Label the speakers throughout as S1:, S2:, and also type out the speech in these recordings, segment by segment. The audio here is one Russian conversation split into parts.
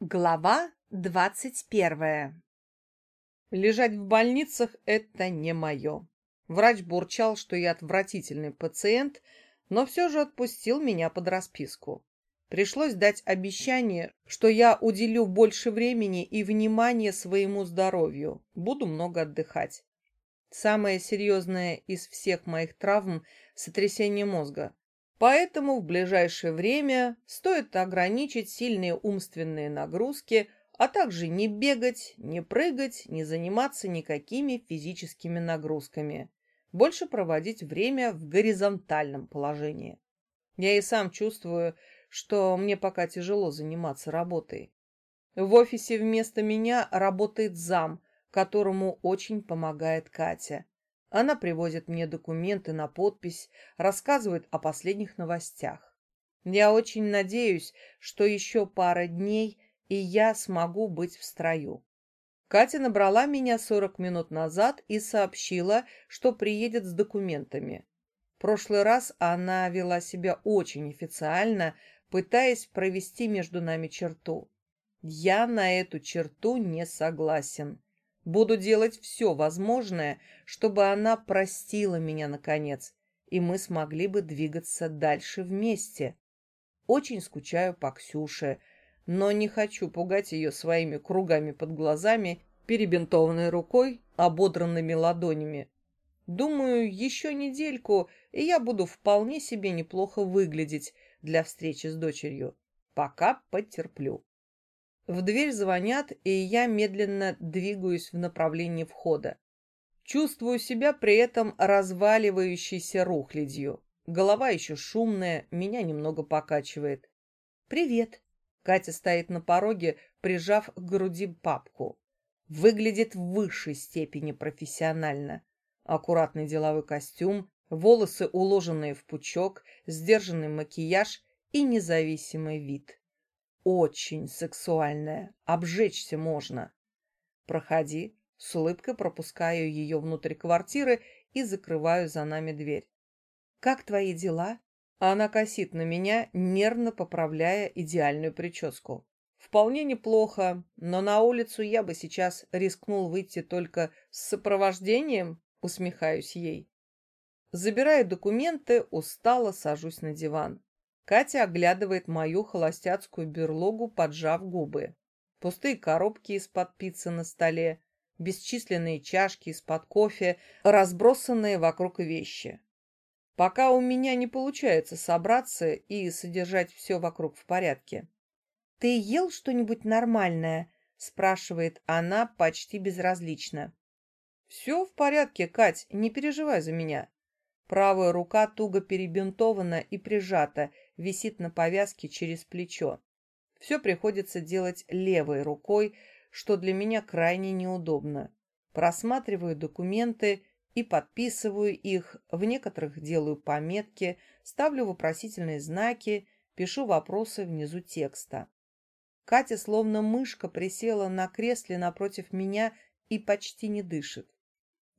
S1: Глава двадцать первая
S2: Лежать в больницах – это не мое. Врач бурчал, что я отвратительный пациент, но все же отпустил меня под расписку. Пришлось дать обещание, что я уделю больше времени и внимания своему здоровью, буду много отдыхать. Самое серьезное из всех моих травм – сотрясение мозга. Поэтому в ближайшее время стоит ограничить сильные умственные нагрузки, а также не бегать, не прыгать, не заниматься никакими физическими нагрузками. Больше проводить время в горизонтальном положении. Я и сам чувствую, что мне пока тяжело заниматься работой. В офисе вместо меня работает зам, которому очень помогает Катя. Она привозит мне документы на подпись, рассказывает о последних новостях. Я очень надеюсь, что еще пара дней, и я смогу быть в строю. Катя набрала меня 40 минут назад и сообщила, что приедет с документами. В прошлый раз она вела себя очень официально, пытаясь провести между нами черту. Я на эту черту не согласен. Буду делать все возможное, чтобы она простила меня наконец, и мы смогли бы двигаться дальше вместе. Очень скучаю по Ксюше, но не хочу пугать ее своими кругами под глазами, перебинтованной рукой, ободранными ладонями. Думаю, еще недельку, и я буду вполне себе неплохо выглядеть для встречи с дочерью. Пока потерплю. В дверь звонят, и я медленно двигаюсь в направлении входа. Чувствую себя при этом разваливающейся рухлядью. Голова еще шумная, меня немного покачивает. «Привет!» Катя стоит на пороге, прижав к груди папку. Выглядит в высшей степени профессионально. Аккуратный деловой костюм, волосы, уложенные в пучок, сдержанный макияж и независимый вид. Очень сексуальная. Обжечься можно. Проходи. С улыбкой пропускаю ее внутрь квартиры и закрываю за нами дверь. Как твои дела? Она косит на меня, нервно поправляя идеальную прическу. Вполне неплохо, но на улицу я бы сейчас рискнул выйти только с сопровождением, усмехаюсь ей. Забираю документы, устало сажусь на диван. Катя оглядывает мою холостяцкую берлогу, поджав губы. Пустые коробки из-под пиццы на столе, бесчисленные чашки из-под кофе, разбросанные вокруг вещи. Пока у меня не получается собраться и содержать все вокруг в порядке. «Ты ел что-нибудь нормальное?» — спрашивает она почти безразлично. «Все в порядке, Кать, не переживай за меня». Правая рука туго перебинтована и прижата, висит на повязке через плечо. Все приходится делать левой рукой, что для меня крайне неудобно. Просматриваю документы и подписываю их, в некоторых делаю пометки, ставлю вопросительные знаки, пишу вопросы внизу текста. Катя словно мышка присела на кресле напротив меня и почти не дышит.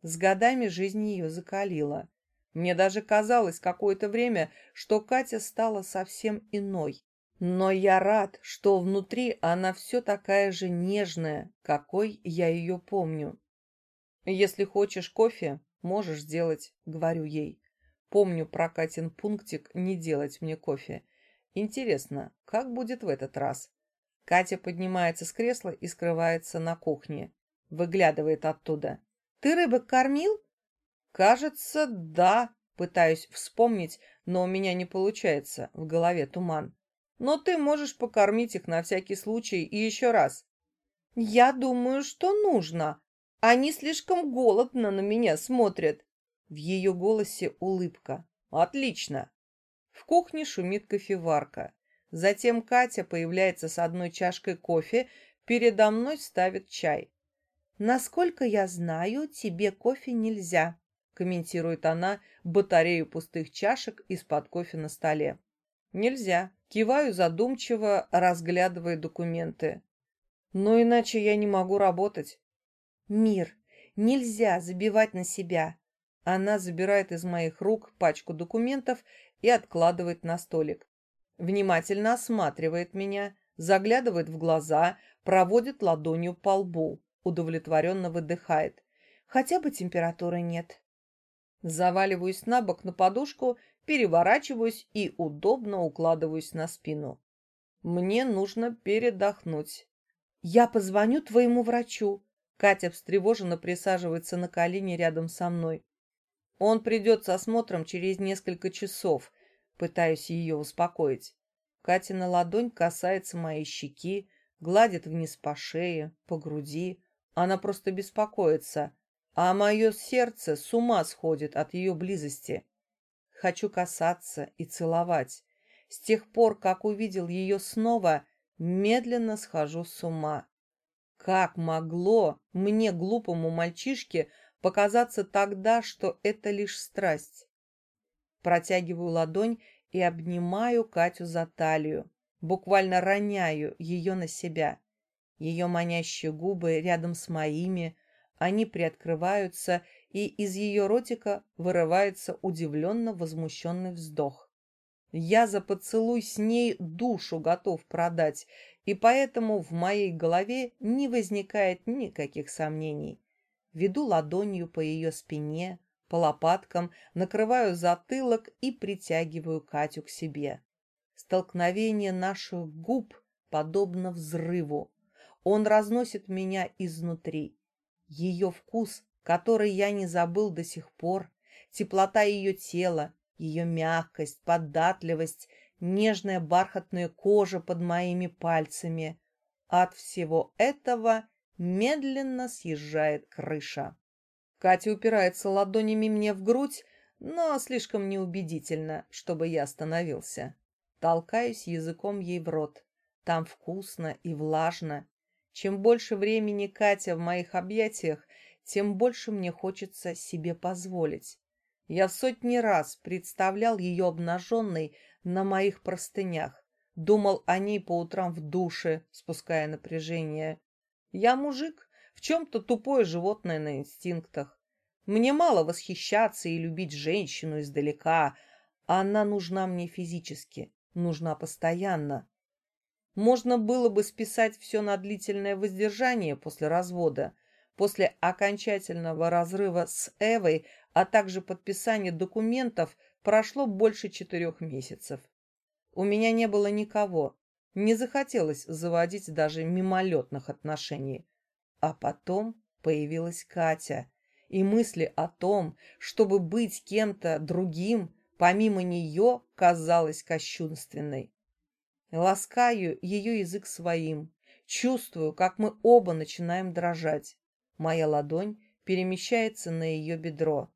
S2: С годами жизнь ее закалила. Мне даже казалось какое-то время, что Катя стала совсем иной. Но я рад, что внутри она все такая же нежная, какой я ее помню. «Если хочешь кофе, можешь сделать», — говорю ей. Помню про Катин пунктик «не делать мне кофе». Интересно, как будет в этот раз? Катя поднимается с кресла и скрывается на кухне. Выглядывает оттуда. «Ты рыбок кормил?» Кажется, да, пытаюсь вспомнить, но у меня не получается, в голове туман. Но ты можешь покормить их на всякий случай и еще раз. Я думаю, что нужно. Они слишком голодно на меня смотрят. В ее голосе улыбка. Отлично. В кухне шумит кофеварка. Затем Катя появляется с одной чашкой кофе, передо мной ставит чай. Насколько я знаю, тебе кофе нельзя комментирует она батарею пустых чашек из-под кофе на столе. Нельзя. Киваю задумчиво, разглядывая документы. Но иначе я не могу работать. Мир, нельзя забивать на себя. Она забирает из моих рук пачку документов и откладывает на столик. Внимательно осматривает меня, заглядывает в глаза, проводит ладонью по лбу, удовлетворенно выдыхает.
S1: Хотя бы температуры нет.
S2: Заваливаюсь на бок на подушку, переворачиваюсь и удобно укладываюсь на спину. Мне нужно передохнуть.
S1: Я позвоню твоему врачу.
S2: Катя встревоженно присаживается на колени рядом со мной. Он придет с осмотром через несколько часов. Пытаюсь ее успокоить. Катина ладонь касается моей щеки, гладит вниз по шее, по груди. Она просто беспокоится, а мое сердце с ума сходит от ее близости. Хочу касаться и целовать. С тех пор, как увидел ее снова, медленно схожу с ума. Как могло мне, глупому мальчишке, показаться тогда, что это лишь страсть? Протягиваю ладонь и обнимаю Катю за талию, буквально роняю ее на себя. Ее манящие губы рядом с моими, они приоткрываются, и из ее ротика вырывается удивленно возмущенный вздох. Я за поцелуй с ней душу готов продать, и поэтому в моей голове не возникает никаких сомнений. Веду ладонью по ее спине, по лопаткам, накрываю затылок и притягиваю Катю к себе. Столкновение наших губ подобно взрыву. Он разносит меня изнутри. Ее вкус, который я не забыл до сих пор, теплота ее тела, ее мягкость, податливость, нежная бархатная кожа под моими пальцами. От всего этого медленно съезжает крыша. Катя упирается ладонями мне в грудь, но слишком неубедительно, чтобы я остановился. Толкаюсь языком ей в рот. Там вкусно и влажно. Чем больше времени Катя в моих объятиях, тем больше мне хочется себе позволить. Я сотни раз представлял ее обнаженной на моих простынях, думал о ней по утрам в душе, спуская напряжение. Я мужик, в чем-то тупое животное на инстинктах. Мне мало восхищаться и любить женщину издалека. Она нужна мне физически, нужна постоянно. Можно было бы списать все на длительное воздержание после развода, после окончательного разрыва с Эвой, а также подписания документов, прошло больше четырех месяцев. У меня не было никого, не захотелось заводить даже мимолетных отношений. А потом появилась Катя, и мысли о том, чтобы быть кем-то другим, помимо нее, казалась кощунственной. Ласкаю ее язык своим, чувствую, как мы оба начинаем дрожать. Моя ладонь перемещается на ее бедро.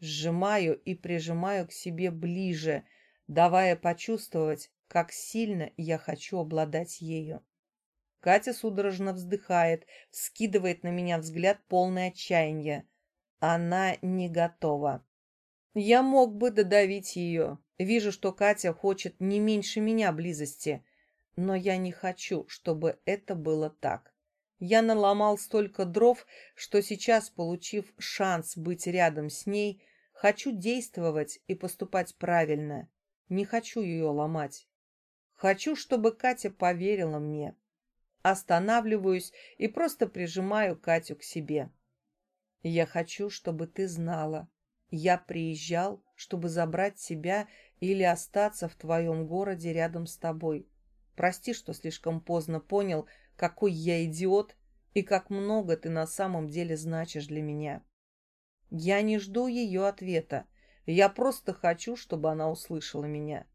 S2: Сжимаю и прижимаю к себе ближе, давая почувствовать, как сильно я хочу обладать ею. Катя судорожно вздыхает, скидывает на меня взгляд полный отчаяния. Она не готова. Я мог бы додавить ее. Вижу, что Катя хочет не меньше меня близости. Но я не хочу, чтобы это было так. Я наломал столько дров, что сейчас, получив шанс быть рядом с ней, хочу действовать и поступать правильно. Не хочу ее ломать. Хочу, чтобы Катя поверила мне. Останавливаюсь и просто прижимаю Катю к себе. Я хочу, чтобы ты знала. Я приезжал, чтобы забрать тебя или остаться в твоем городе рядом с тобой. Прости, что слишком поздно понял, какой я идиот и как много ты на самом деле значишь для меня. Я не жду ее ответа. Я просто хочу, чтобы она услышала меня.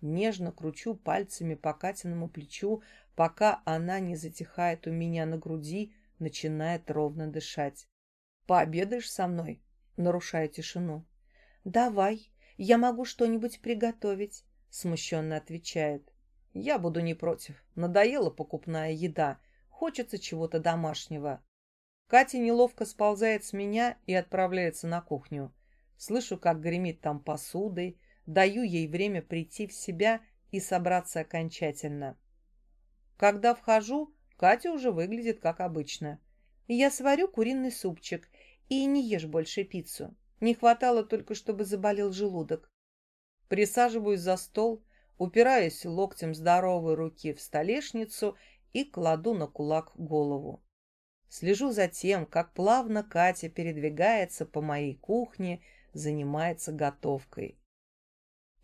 S2: Нежно кручу пальцами по Катиному плечу, пока она не затихает у меня на груди, начинает ровно дышать. «Пообедаешь со мной?» Нарушая тишину.
S1: «Давай, я могу что-нибудь приготовить», — смущенно отвечает.
S2: «Я буду не против. Надоела покупная еда. Хочется чего-то домашнего». Катя неловко сползает с меня и отправляется на кухню. Слышу, как гремит там посудой, даю ей время прийти в себя и собраться окончательно. Когда вхожу, Катя уже выглядит как обычно.
S1: Я сварю куриный супчик и не ешь больше пиццу. Не хватало только, чтобы заболел желудок.
S2: Присаживаюсь за стол, упираюсь локтем здоровой руки в столешницу и кладу на кулак голову. Слежу за тем, как плавно Катя передвигается по моей кухне, занимается готовкой.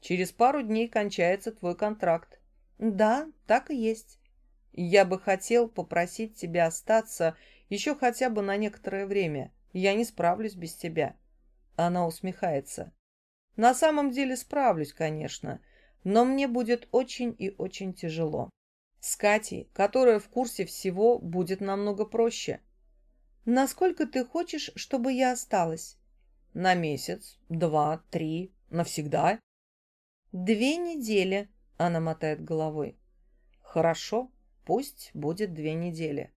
S2: Через пару дней кончается твой контракт.
S1: Да, так и есть.
S2: Я бы хотел попросить тебя остаться еще хотя бы на некоторое время. Я не справлюсь без тебя. Она усмехается. На самом деле справлюсь, конечно, но мне будет очень и очень тяжело. С Катей, которая в курсе всего, будет намного проще.
S1: Насколько ты хочешь, чтобы я осталась?
S2: На месяц, два, три, навсегда.
S1: Две недели, она мотает головой.
S2: Хорошо, пусть будет две недели.